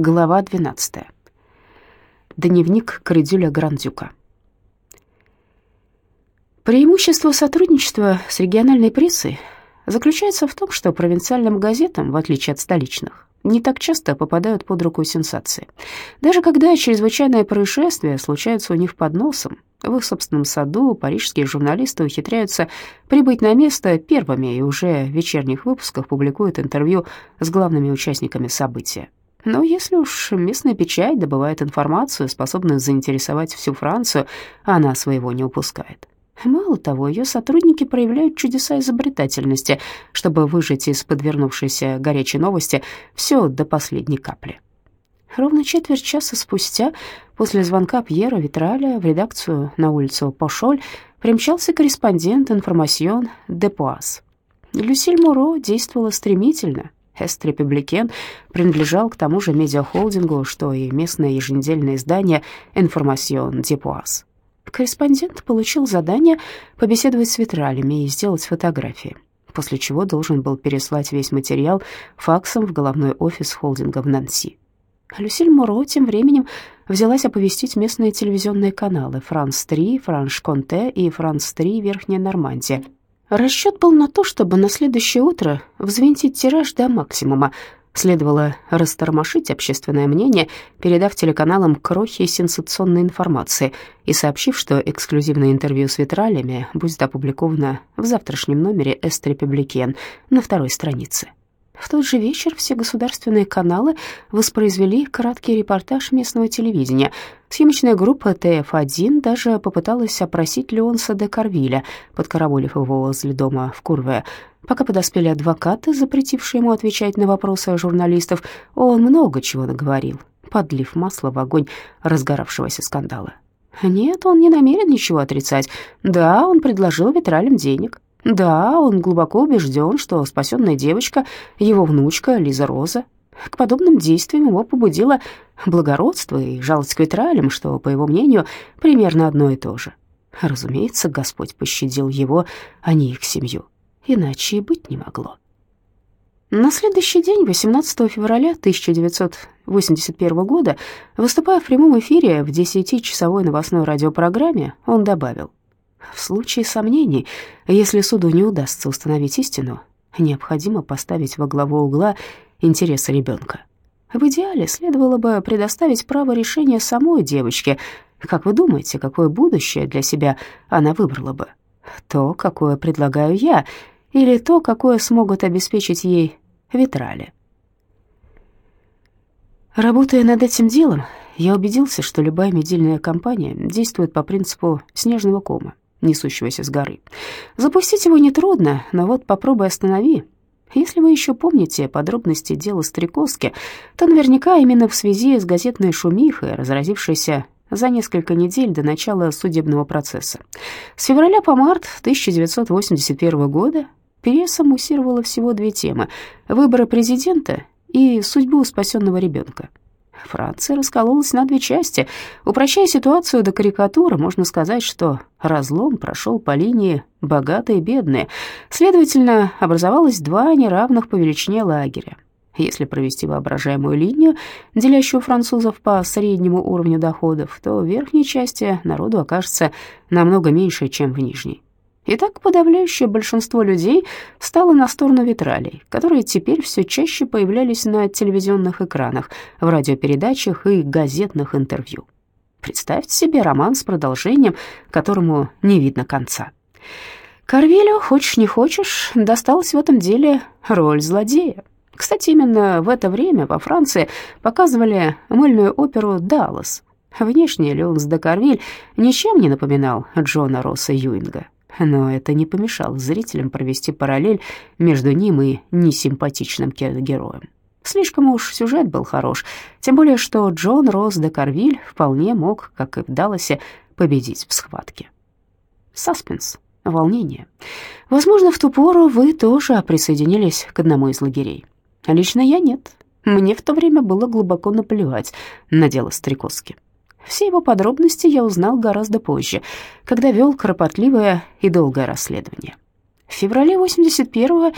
Глава 12. Дневник Крыдюля Грандюка. Преимущество сотрудничества с региональной прессой заключается в том, что провинциальным газетам, в отличие от столичных, не так часто попадают под руку сенсации. Даже когда чрезвычайные происшествия случаются у них под носом, в их собственном саду парижские журналисты ухитряются прибыть на место первыми и уже в вечерних выпусках публикуют интервью с главными участниками события. Но если уж местная печать добывает информацию, способную заинтересовать всю Францию, она своего не упускает. Мало того, ее сотрудники проявляют чудеса изобретательности, чтобы выжать из подвернувшейся горячей новости все до последней капли. Ровно четверть часа спустя, после звонка Пьера Витраля в редакцию на улицу Пошоль, примчался корреспондент «Информасьон» Депуаз. Люсиль Муро действовала стремительно, Эст Републикен принадлежал к тому же медиахолдингу, что и местное еженедельное издание «Информасьон Депуаз». Корреспондент получил задание побеседовать с витралями и сделать фотографии, после чего должен был переслать весь материал факсом в головной офис холдинга в Нанси. Люсиль Муро тем временем взялась оповестить местные телевизионные каналы «Франс-3», «Франш-Конте» и «Франс-3. Верхняя Нормандия», Расчет был на то, чтобы на следующее утро взвинтить тираж до максимума. Следовало растормошить общественное мнение, передав телеканалам крохи сенсационной информации и сообщив, что эксклюзивное интервью с витралями будет опубликовано в завтрашнем номере «Эст Републикен» на второй странице. В тот же вечер все государственные каналы воспроизвели краткий репортаж местного телевидения. Съемочная группа ТФ-1 даже попыталась опросить Леонса де Карвиля, подкараболив его возле дома в Курве. Пока подоспели адвокаты, запретившие ему отвечать на вопросы журналистов, он много чего наговорил, подлив масло в огонь разгоравшегося скандала. Нет, он не намерен ничего отрицать. Да, он предложил Витралям денег. Да, он глубоко убежден, что спасенная девочка — его внучка Лиза Роза. К подобным действиям его побудило благородство и жалость к витралям, что, по его мнению, примерно одно и то же. Разумеется, Господь пощадил его, а не их семью. Иначе и быть не могло. На следующий день, 18 февраля 1981 года, выступая в прямом эфире в 10-часовой новостной радиопрограмме, он добавил, в случае сомнений, если суду не удастся установить истину, необходимо поставить во главу угла интересы ребенка. В идеале следовало бы предоставить право решения самой девочке. Как вы думаете, какое будущее для себя она выбрала бы? То, какое предлагаю я, или то, какое смогут обеспечить ей витрали? Работая над этим делом, я убедился, что любая медийная компания действует по принципу снежного кома несущегося с горы. Запустить его нетрудно, но вот попробуй останови. Если вы еще помните подробности дела Стрекозки, то наверняка именно в связи с газетной шумихой, разразившейся за несколько недель до начала судебного процесса. С февраля по март 1981 года пьеса муссировала всего две темы – выборы президента и судьбу спасенного ребенка. Франция раскололась на две части. Упрощая ситуацию до карикатуры, можно сказать, что разлом прошел по линии богатые и бедные. Следовательно, образовалось два неравных по величине лагеря. Если провести воображаемую линию, делящую французов по среднему уровню доходов, то в верхней части народу окажется намного меньше, чем в нижней. Итак, подавляющее большинство людей встало на сторону витралей, которые теперь все чаще появлялись на телевизионных экранах, в радиопередачах и газетных интервью. Представьте себе роман с продолжением, которому не видно конца. Карвилю, хочешь не хочешь, досталась в этом деле роль злодея. Кстати, именно в это время во Франции показывали мыльную оперу «Даллас». Внешне Леонс де Карвиль ничем не напоминал Джона Росса Юинга но это не помешало зрителям провести параллель между ним и несимпатичным героем. Слишком уж сюжет был хорош, тем более что Джон Росс де Карвиль вполне мог, как и в Далласе, победить в схватке. Саспенс, волнение. Возможно, в ту пору вы тоже присоединились к одному из лагерей. Лично я нет. Мне в то время было глубоко наплевать на дело Стрекозки. Все его подробности я узнал гораздо позже, когда вел кропотливое и долгое расследование. В феврале 81-го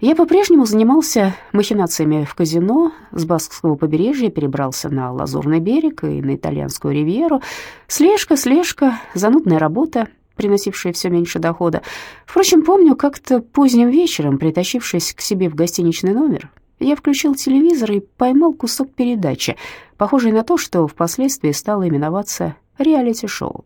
Я по-прежнему занимался махинациями в казино, с Баскского побережья перебрался на Лазурный берег и на итальянскую ривьеру. Слежка, слежка, занудная работа, приносившая все меньше дохода. Впрочем, помню, как-то поздним вечером, притащившись к себе в гостиничный номер, я включил телевизор и поймал кусок передачи, похожий на то, что впоследствии стало именоваться реалити-шоу.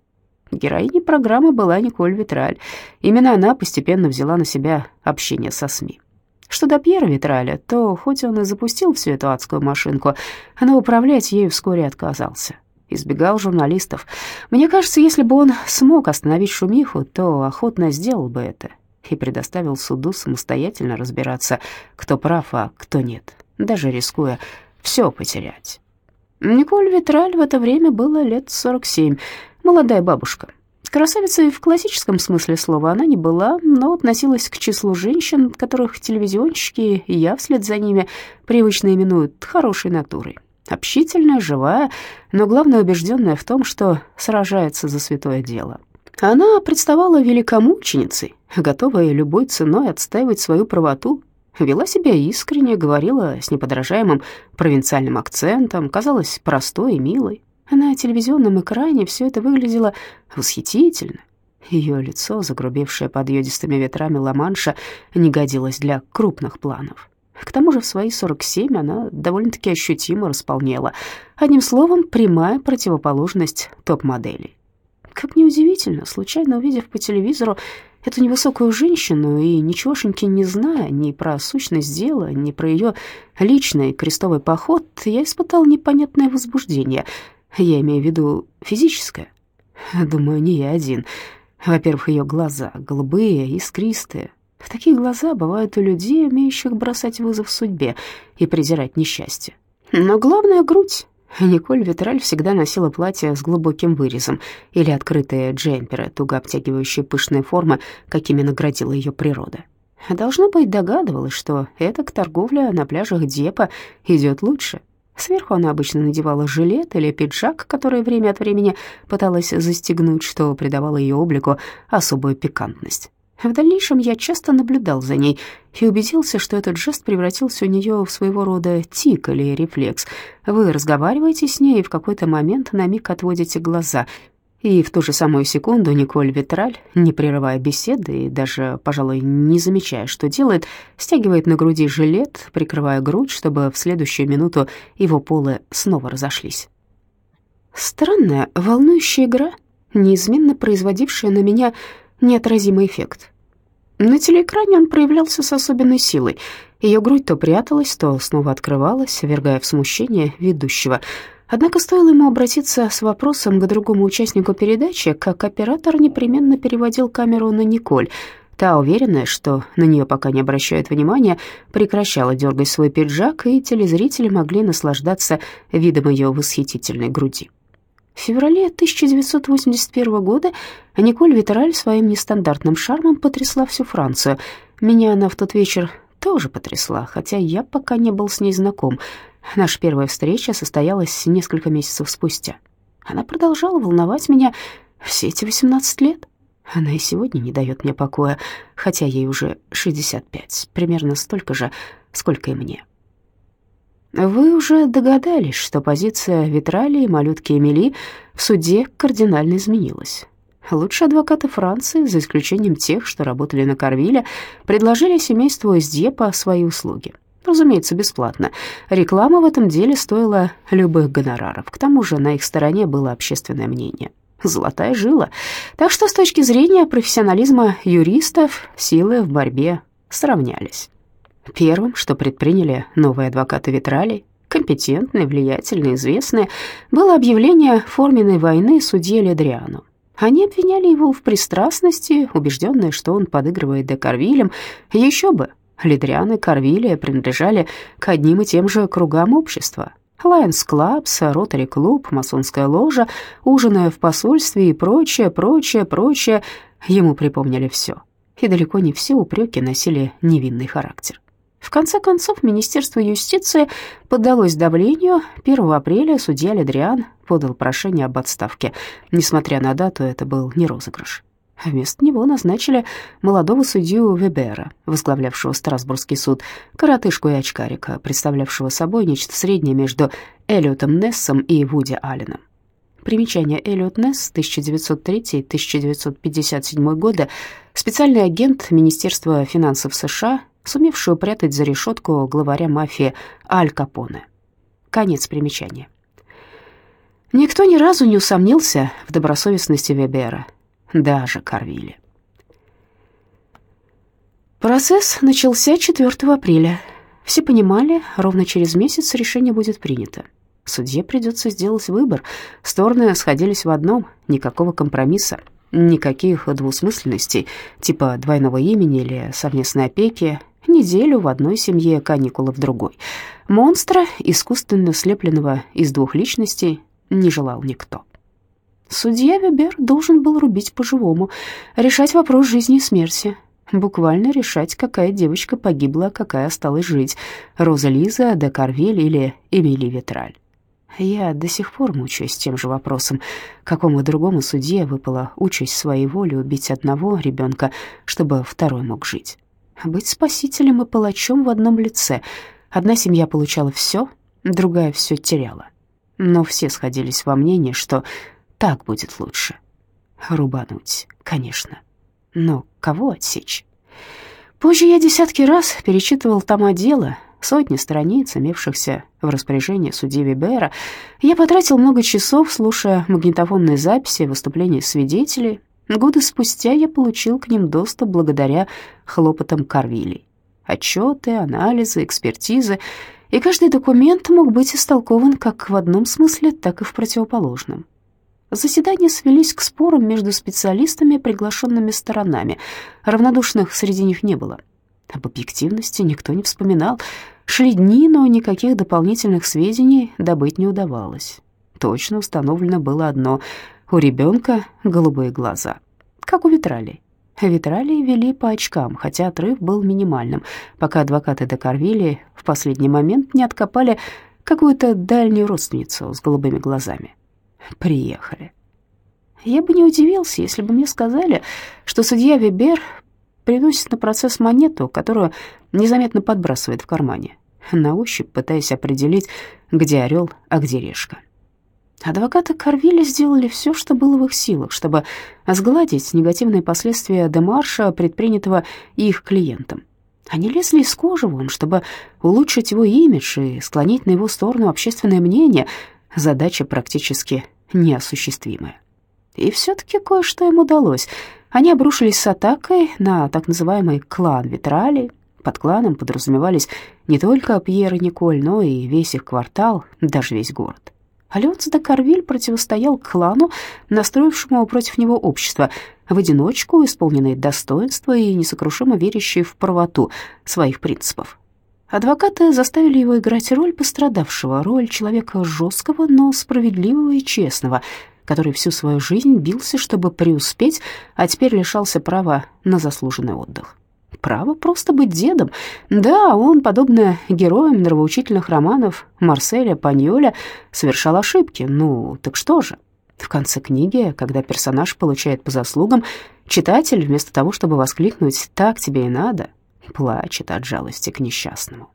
Героиней программы была Николь Витраль. Именно она постепенно взяла на себя общение со СМИ. Что до Пьера Витраля, то хоть он и запустил всю эту адскую машинку, но управлять ею вскоре отказался. Избегал журналистов. Мне кажется, если бы он смог остановить шумиху, то охотно сделал бы это и предоставил суду самостоятельно разбираться, кто прав, а кто нет, даже рискуя все потерять. Николь Витраль в это время было лет 47, молодая бабушка. Красавицей в классическом смысле слова она не была, но относилась к числу женщин, которых телевизионщики и я вслед за ними привычно именуют хорошей натурой. Общительная, живая, но главное убежденная в том, что сражается за святое дело. Она представала великомученицей, готовая любой ценой отстаивать свою правоту, вела себя искренне, говорила с неподражаемым провинциальным акцентом, казалась простой и милой. На телевизионном экране все это выглядело восхитительно. Ее лицо, загрубевшее под йодистыми ветрами Ла-Манша, не годилось для крупных планов. К тому же в свои 47 она довольно-таки ощутимо располнела. Одним словом, прямая противоположность топ-моделей. Как неудивительно, случайно увидев по телевизору эту невысокую женщину и ничегошеньки не зная ни про сущность дела, ни про ее личный крестовый поход, я испытал непонятное возбуждение — я имею в виду физическое. Думаю, не я один. Во-первых, ее глаза голубые, искристые. Такие глаза бывают у людей, умеющих бросать вызов судьбе и презирать несчастье. Но главное — грудь. Николь Витраль всегда носила платье с глубоким вырезом или открытые джемперы, туго обтягивающие пышные формы, какими наградила ее природа. Должно быть, догадывалась, что эта торговля на пляжах Депа идет лучше — Сверху она обычно надевала жилет или пиджак, который время от времени пыталась застегнуть, что придавало ее облику особую пикантность. В дальнейшем я часто наблюдал за ней и убедился, что этот жест превратился у нее в своего рода тик или рефлекс. Вы разговариваете с ней и в какой-то момент на миг отводите глаза, и в ту же самую секунду Николь Витраль, не прерывая беседы и даже, пожалуй, не замечая, что делает, стягивает на груди жилет, прикрывая грудь, чтобы в следующую минуту его полы снова разошлись. Странная, волнующая игра, неизменно производившая на меня неотразимый эффект. На телеэкране он проявлялся с особенной силой. Ее грудь то пряталась, то снова открывалась, вергая в смущение ведущего — Однако стоило ему обратиться с вопросом к другому участнику передачи, как оператор непременно переводил камеру на Николь. Та, уверенная, что на нее пока не обращают внимания, прекращала дергать свой пиджак, и телезрители могли наслаждаться видом ее восхитительной груди. В феврале 1981 года Николь Витраль своим нестандартным шармом потрясла всю Францию. Меня она в тот вечер тоже потрясла, хотя я пока не был с ней знаком — Наша первая встреча состоялась несколько месяцев спустя. Она продолжала волновать меня все эти 18 лет. Она и сегодня не дает мне покоя, хотя ей уже 65, примерно столько же, сколько и мне. Вы уже догадались, что позиция Витрали и малютки Эмили в суде кардинально изменилась. Лучшие адвокаты Франции, за исключением тех, что работали на Карвиле, предложили семейству из Дьепа свои услуги. Разумеется, бесплатно. Реклама в этом деле стоила любых гонораров. К тому же на их стороне было общественное мнение. Золотая жила. Так что с точки зрения профессионализма юристов силы в борьбе сравнялись. Первым, что предприняли новые адвокаты Витралей, компетентные, влиятельные, известные, было объявление форменной войны судье Ледриану. Они обвиняли его в пристрастности, убежденные, что он подыгрывает Декарвилем. Еще бы, Лидриан и Корвилия принадлежали к одним и тем же кругам общества. Lions Clubs, Ротари Клуб, масонская ложа, ужины в посольстве и прочее, прочее, прочее. Ему припомнили все. И далеко не все упреки носили невинный характер. В конце концов, Министерство юстиции поддалось давлению. 1 апреля судья Ледриан подал прошение об отставке. Несмотря на дату, это был не розыгрыш. Вместо него назначили молодого судью Вебера, возглавлявшего Страсбургский суд, коротышку и очкарика, представлявшего собой нечто среднее между Эллиотом Нессом и Вуди Алленом. Примечание Эллиот Несс, 1903-1957 годы, специальный агент Министерства финансов США, сумевший упрятать за решетку главаря мафии Аль Капоне. Конец примечания. Никто ни разу не усомнился в добросовестности Вебера, даже Карвиле. Процесс начался 4 апреля. Все понимали, ровно через месяц решение будет принято. Судье придется сделать выбор. Стороны сходились в одном, никакого компромисса, никаких двусмысленностей, типа двойного имени или совместной опеки, неделю в одной семье, каникулы в другой. Монстра, искусственно слепленного из двух личностей, не желал никто. Судья Вебер должен был рубить по-живому, решать вопрос жизни и смерти, буквально решать, какая девочка погибла, какая осталась жить, Роза Лиза, де или Эмили Витраль. Я до сих пор мучаюсь тем же вопросом, какому другому судье выпало участь своей воли убить одного ребенка, чтобы второй мог жить. Быть спасителем и палачом в одном лице. Одна семья получала все, другая все теряла. Но все сходились во мнении, что так будет лучше. Рубануть, конечно. Но кого отсечь? Позже я десятки раз перечитывал тома дела, сотни страниц, имевшихся в распоряжении судьи Вибера. Я потратил много часов, слушая магнитофонные записи выступлений свидетелей. Годы спустя я получил к ним доступ благодаря хлопотам Карвилей. Отчеты, анализы, экспертизы, и каждый документ мог быть истолкован как в одном смысле, так и в противоположном. Заседания свелись к спорам между специалистами, приглашенными сторонами. Равнодушных среди них не было. Об объективности никто не вспоминал. Шли дни, но никаких дополнительных сведений добыть не удавалось. Точно установлено было одно — у ребенка голубые глаза, как у Витралей. Витралии вели по очкам, хотя отрыв был минимальным, пока адвокаты Декарвили в последний момент не откопали какую-то дальнюю родственницу с голубыми глазами. Приехали. Я бы не удивился, если бы мне сказали, что судья Вебер приносит на процесс монету, которую незаметно подбрасывает в кармане, на ощупь пытаясь определить, где орел, а где решка. Адвокаты Карвиля сделали все, что было в их силах, чтобы сгладить негативные последствия демарша, предпринятого их клиентам. Они лезли из кожи вон, чтобы улучшить его имидж и склонить на его сторону общественное мнение. Задача практически неосуществимая. И все-таки кое-что им удалось. Они обрушились с атакой на так называемый клан Витрали. Под кланом подразумевались не только Пьер и Николь, но и весь их квартал, даже весь город. Альонс де Карвиль противостоял клану, настроившему против него общество, в одиночку, исполненное достоинства и несокрушимо верящее в правоту своих принципов. Адвокаты заставили его играть роль пострадавшего, роль человека жесткого, но справедливого и честного, который всю свою жизнь бился, чтобы преуспеть, а теперь лишался права на заслуженный отдых право просто быть дедом. Да, он, подобно героям нравоучительных романов Марселя Паньоля, совершал ошибки. Ну, так что же? В конце книги, когда персонаж получает по заслугам, читатель, вместо того, чтобы воскликнуть «так тебе и надо», плачет от жалости к несчастному.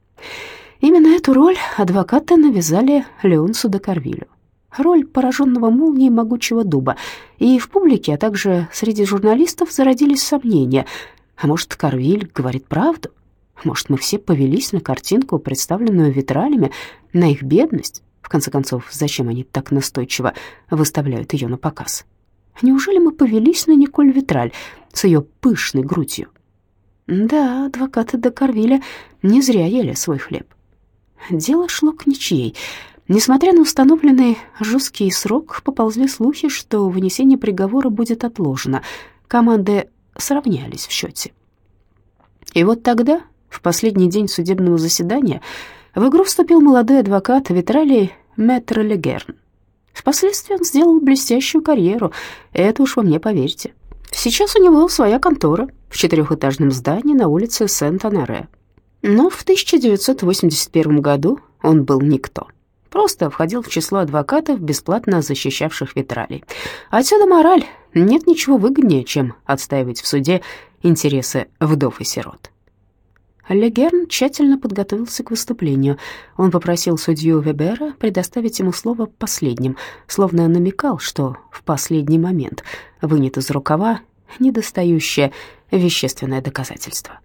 Именно эту роль адвокаты навязали Леонсу де Карвилю. Роль пораженного молнией могучего дуба. И в публике, а также среди журналистов зародились сомнения, а может, Карвиль говорит правду? Может, мы все повелись на картинку, представленную витралями, на их бедность? В конце концов, зачем они так настойчиво выставляют ее на показ? Неужели мы повелись на Николь Витраль с ее пышной грудью? Да, адвокаты до Карвиля не зря ели свой хлеб. Дело шло к ничьей. Несмотря на установленный жесткий срок, поползли слухи, что вынесение приговора будет отложено. Команды сравнялись в счете. И вот тогда, в последний день судебного заседания, в игру вступил молодой адвокат Витралий Метро Легерн. Впоследствии он сделал блестящую карьеру, это уж вы мне поверьте. Сейчас у него своя контора в четырехэтажном здании на улице Сент-Анаре. Но в 1981 году он был никто. Просто входил в число адвокатов, бесплатно защищавших Витралий. Отсюда мораль нет ничего выгоднее, чем отстаивать в суде интересы вдов и сирот. Легерн тщательно подготовился к выступлению. Он попросил судью Вебера предоставить ему слово последним, словно намекал, что в последний момент вынет из рукава недостающее вещественное доказательство.